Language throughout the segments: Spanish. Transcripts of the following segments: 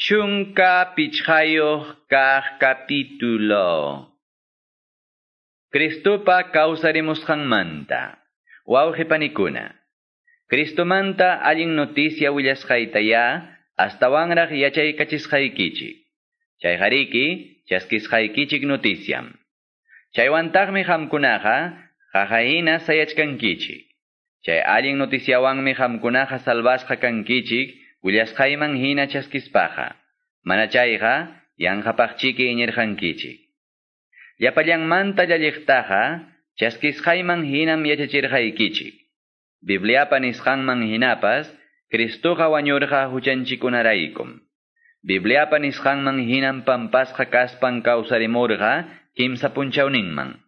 Chunka pichayo kah capítulo. Cristupa causaremos manta. Wauge panicuna. Cristo manta alguien noticia willas jaitaya hasta wangrah yachay kachis jaikichi. Chay hariki chaskis jaikichik noticiam. Chay wantagmi hamkunaha aling sayachkankichi. Chay alin noticiawanmi salvas salvasha kankichik willasqayman hina chaskispaqa. Mana chayqa yanqapaqchiki iñirqankichik. Llapallanmanta llalliqtaqa chaskisqayman hinam yachachirqaykichik. Bibliapa nisqanman hinapas Cristoqa wañurqa huchanchikunaraykum. Bibliapa nisqanman hinam pampasqa kaspan kawsarimurqa kimsa punchawninman.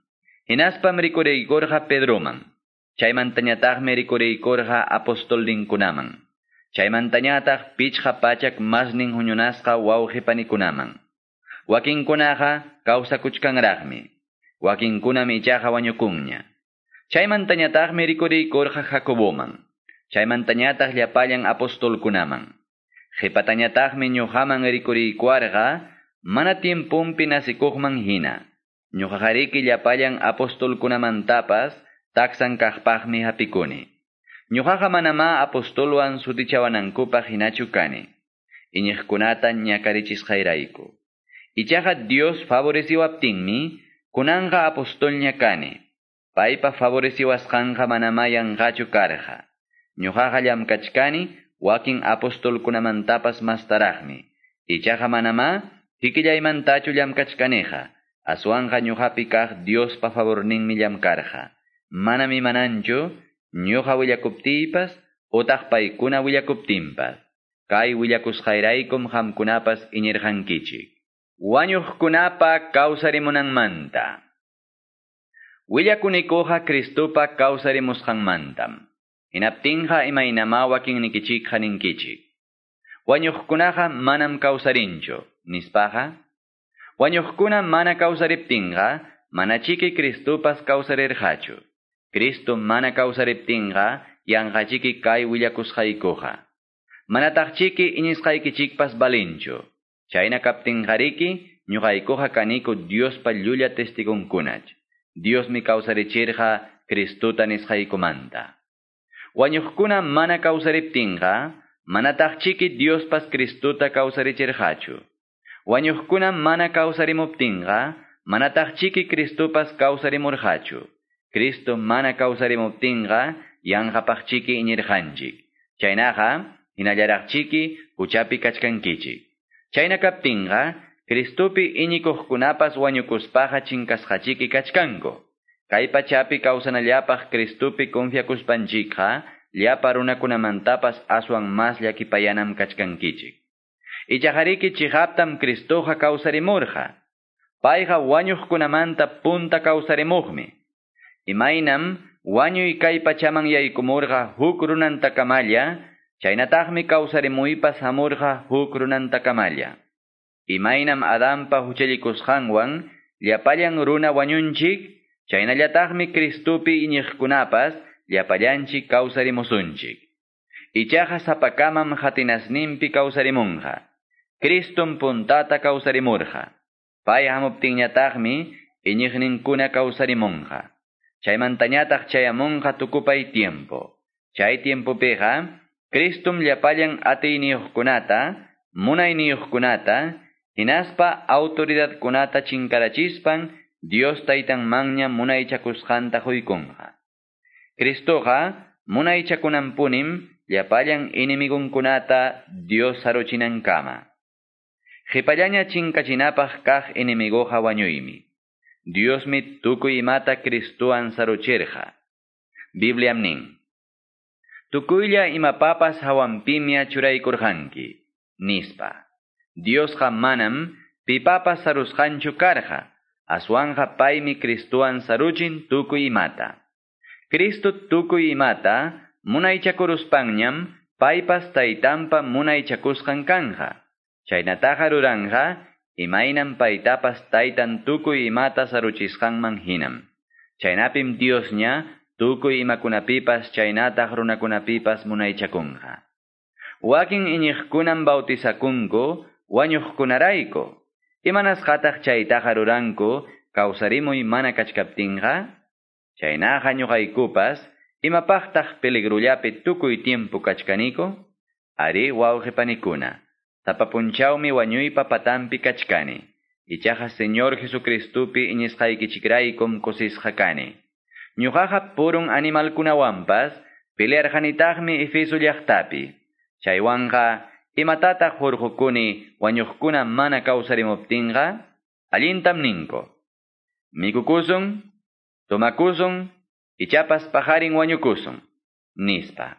Hinaspam rikuraykurqa Pedroman. Chaymantañataqmi rikuraykurqa apostoldinkunaman. Chaymantañataq pichqa pachak masnin huñunasqa wawqipanikunaman. Wakinkunaqa kawsakuchkanraqmi. Wakinkunami ichaqa wañukunña. Chaymantañataqmi rikuriykurqa Jacoboman. Chaymantañataq llapallan apostolkunaman. Qhipatañataqmi ñuqaman rikuriykuarqa mana tiempumpi nasikuqman hina. Ñuqaqariki llapallan apostolkunamantapas taksan kaqpaqmi hapikuni. Ñuqaqa manama apostolwan sutichawanankupaq hinachu kani. Iñiqkunata ñakarichisqayrayku. Ichaqa Dios favoreciwaptinmi kunanqa apostolña kani. Paypa favoreciwasqanqa manama yanqachu karqa. Ñuqaqa llamkachkani wakin apostolkunamantapas mastaraqmi. Ichaqa manama tikillaymantachu llamkachkaniqa. Aswanqa ñuqapi kaq Diospa favorninmi llamkarqa. Manami mananchu ñuqa willakuptiypas utaq paykuna willakuptinpas. Kay willakusqayraykum hamkunapas iñirqankichik. Wañuqkunapa kawsarimunanmanta. Willakunikuqa Kristupa kawsarimusqanmantam. Hinaptinqa imaynama wakinnikichikqa ninkichik. Wañuqkunaqa manam kawsarinchu, nispaqa. Wañuqkuna mana kawsariptinqa, manachiki Kristupas kawsarirqachu. Cristo mana kawsariptinqa yanqachiki kay willakusqaykuqa. Manataqchiki iñisqaykichikpas balinchu. Chayna kaptinqariki ñuqaykuqa kaniku Diospa llulla testigunkunach. Diosmi kawsarichirqa Cristuta nisqaykumanta. Wañuqkuna mana kawsariptinqa manataqchiki Diospas Cristuta kawsarichirqachu. Wañuqkuna mana kawsarimuptinqa manataqchiki Cristupas kawsarimurqachu. Cristo mana kawsarimuptinqa yanqapaqchiki iñirqanchik. Chaynaqa hinallaraqchiki huchapi kachkankichik. Chayna kaptinqa Cristopi iñikuqkunapas wañukuspaqa chinkasqachiki kachkanku. Kay pachapi kawsanallapaq Cristopi confiakuspanchikqa llapa runakunamantapas aswan mas llakipayanam kachkankichik. Ichajariki chihaptam Cristoqa kawsarimurqa. Payqa wañuqkunamanta punta kawsarimuqmi. Imaynam wañuy kay pachaman yaykumurqa huk runantakamalla, chaynataqmi kawsarimuypas hamurqa huk runantakamalla. Imaynam Adanpa huchallikusqanwan llapallan runa wañunchik, chaynallataqmi Cristupi iñiqkunapas llapallanchik kawsarimusunchik. Ichaqa sapakamam hatinasninpi kawsarimunqa. Cristum puntata kawsarimurqa. Pay hamuptinñataqmi iñiqninkuna kawsarimunqa. Chaymantañataq chayamunqa tukupay tiempo. Chay tiempopiqa, Cristum llapallan atiyniyuqkunata, munayniyuqkunata, hinaspa autoridadkunata chinkarachispan Dios taytanmanña munaychakusqanta huykunqa. Cristoqa munaychakunanpunim llapallan kunata Dios saruchinankama. Qipallaña chinkachinapaq kaq inimiguqa wañuymi. Dios mi tukuy imata Cristuan saruchirqa. Bibliam nin. Tukuylla imapapas hawampimia churaykurqanki. Nispa. Diosqa manam pipapas sarusqanchu karqa. Aswanja paymi Cristuan saruchin tukuy imata. Cristo tukuy imata munaychakuruspanñam paypas taytampa munaychakusqan kanja. Chaynataqa ruranja Imainan paitapas taitan tukuy imata saruchisqanman hinam. Chaynapim Diosña tukuy imakunapipas chaynataq runakunapipas munaychakunqa. Wakin iñiqkunan bautisakunku, wañuqkunarayku. Imanas hataq chaytaqa ruranku kawsarimuy mana kachkaptinqa, chaynaqa ñuqaykupas imapaqtaq peligrullapi tukuy tiempo kachkaniku, ari wawqipanikuna. Tapapunchawmi wañuypa patampi kachkani. Ichaqa Señor Jesucristupi iñisqaykichikraykum kusisqa kani. Ñuqaqa purun animalkunawanpas pelearqanitaqmi Efeso llaqtapi. Chaywanqa imatataq hurqukuni wañuqkuna mana kawsarimuptinqa allintam ninku. Mikukusun, tomakusun, ichapas pajarin wañukusun, nispa.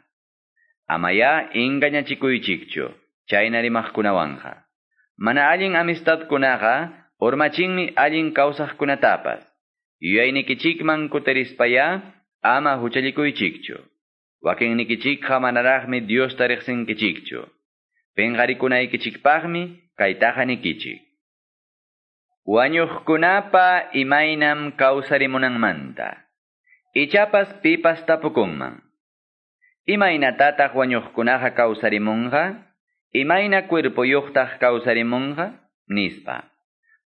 Amaya ingañachikuychikchu, chayna rimaqkunawanja. Mana allin amistadkunaqa urmachinmi allin kawsaqkunatapas. Yuyaynikichikman kutirispaya ama huchallikuychikchu. Wakinnikichikqa manaraqmi Diosta riqsinkichikchu. Penqarikunaykichikpaqmi kaytaqa nikichik. Wañuqkunapa imaynam kawsarimunanmanta. Ichapas pipas tapukunman. Imaynatataq wañuqkunaqa kawsarimunqa? Imayna cuerpoyuqtaq kawsarimunqa? Nispa.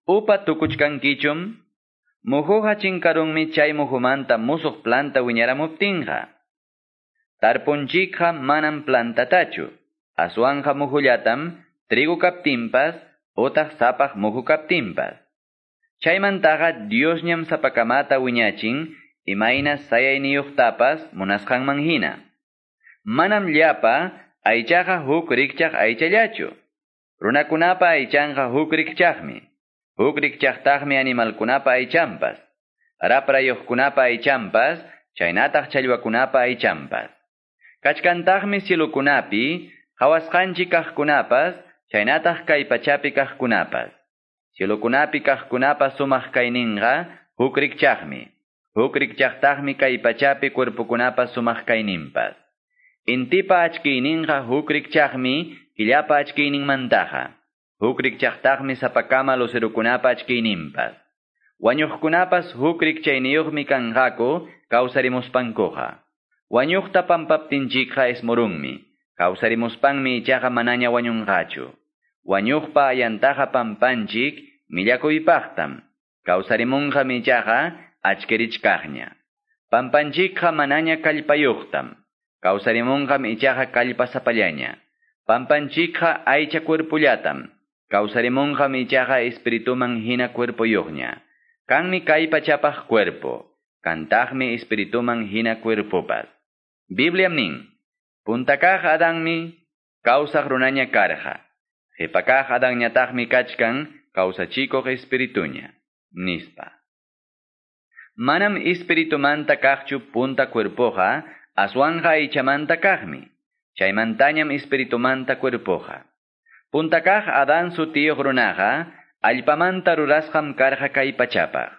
Upa tukuchkankichum? Muhuqa chinkarunmi chay muhumanta musuq planta wiñaramuptinqa. Tarpunchikqa manam plantatachu. Aswanja muhullatam trigo kaptinpas otaq sapaq muhu kaptinpas. Chaymantaqa Diosñam sapakamata wiñachin imayna sayayniyuqtapas munasqanman hina. Manam llapa aychaqa huk rikchaq aychallachu. Runakunapa aychanqa huk rikchaqmi. Huk rikchaqtaqmi animalkunapa aychampas. Raprayuqkunapa aychampas, chaynataq challwakunapa aychampas. Kachkantaqmi cielukunapi, hawasqanchik kaqkunapas, chaynataq kay pachapi kaqkunapas. Cielukunapi kaqkunapas sumaq kayninqa huk rikchaqmi. Huk rikchaqtaqmi kay pachapi cuerpukunapas sumaq kayninpas. Intipa achkiyninqa huk rikchaqmi killapa achkiyninmantaqa. Huk rikchaqtaqmi sapakama lucerukunapa achkiyninpas. Wañuqkunapas huk rikchayniyuqmi kanqaku kawsarimuspankuqa. Wañuqta pampaptinchikqa esmurunmi. Kawsarimuspanmi ichaqa manaña wañunqachu. Wañuqpa ayantaqa pampanchik millakuypaqtam. Kawsarimunqa michaqa achkirichkaqña. Pampanchikqa manaña kallpayuqtam. Kawsarimunqa michaqa kallpasapallaña. Pampanchikqa aycha cuerpullatam. Kawsarimunqa michaqa espirituman hina cuerpoyuqña. Kanmi kay pachapaq cuerpo. Kantaqmi espirituman hina cuerpopas. Biblia nin. Puntakaq Adanmi kawsaq runaña karqa. Qhipakaq Adanñataqmi kachkan kawsachikuq espirituña. Nispa. Manam espiritumanta kaqchu punta cuerpoqa, aswanja aychamanta kaqmi. Chaymantañam espiritumanta cuerpoqa. Punta kaq Adán sutiyuq runaqa, allpamanta rurasqam karqa kay pachapaq.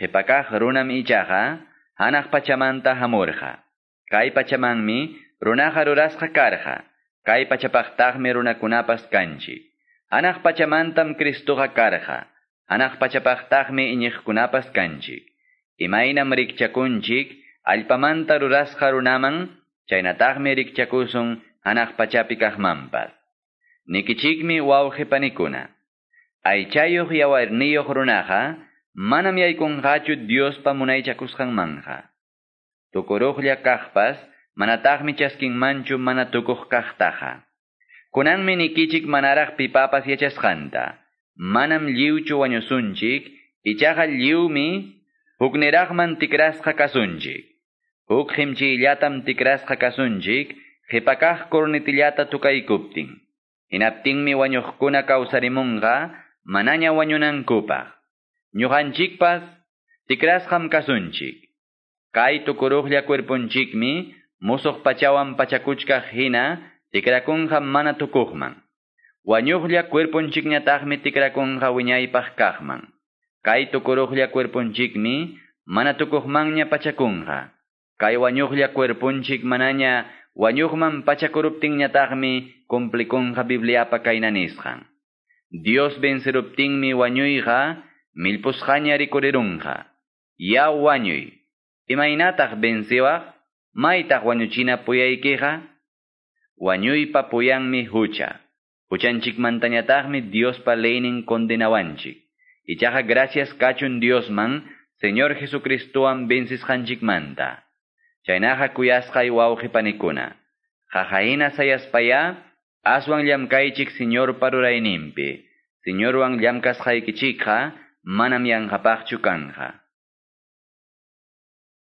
Qhipakaq runam ichaqa, hanaq pachamanta hamurqa. Kay pachamanmi runaqa rurasqa karqa. Kay pachapaqtaqmi runakunapas kanchi. Hanaq pachamantam Cristoqa karqa. Hanaq pachapaqtaqmi iñiqkunapas kanchik. Imaynam rikchakunchik, allpamanta rurasqa chaynataqmi rikchakusun hanaq pachapi kaqmanpas. Nikichikmi wawqipanikuna. Aychayuq yawarniyuq runaqa, manam yaykunqachu Diospa munaychakusqanmanja. Tukuruqlla kaqpas, manataqmi chaskinmanchu mana tukuq kaqtaqa. Kunanmi nikichik manaraq pipapas yachasqanta. Manam lliwchu wañusunchik, ichaqa lliwmi. Huk himchillatam tikrasqa kasunchik, qhipakaq kurnitillata tukaykuptin. Hinaptinmi wañuqkuna kawsarimunqa, manaña wañunankupaq. Ñuqanchikpas tikrasqam kasunchik. Kay tukuruqlla cuerpunchikmi, musuq pachawan pachakuchkaq hina, tikrakunqa mana tukuqman. Wañuqlla cuerpunchikñataqmi tikrakunqa wiñaypaq kaqman. Kay tukuruqlla cuerpunchikmi, mana tukuqmanña pachakunqa. Kay wañuqlla cuerpunchik manaña wañuqman pachakuruptinñataqmi complikunqa Bibliapa kayna nisqan. Dios venceruptinmi wañuyqa, milpusqaña rikurirunqa. Ya wañuy, imaynataq venciwaq, maytaq wañuchina puyaykiqa? Wañuypa puyanmi hucha. Huchanchikmantañataqmi Diospa leynin condenawanchik. Ichaqa gracias kachun Diosman, Señor Jesucristowan manta. Chaynaqa kuyasqay wawqipanikuna. Qaqayna sayaspaya, aswan llamkaychik Señor parurayninpi. Señorwan llamkasqaykichikqa manam yanqapaqchu kanja.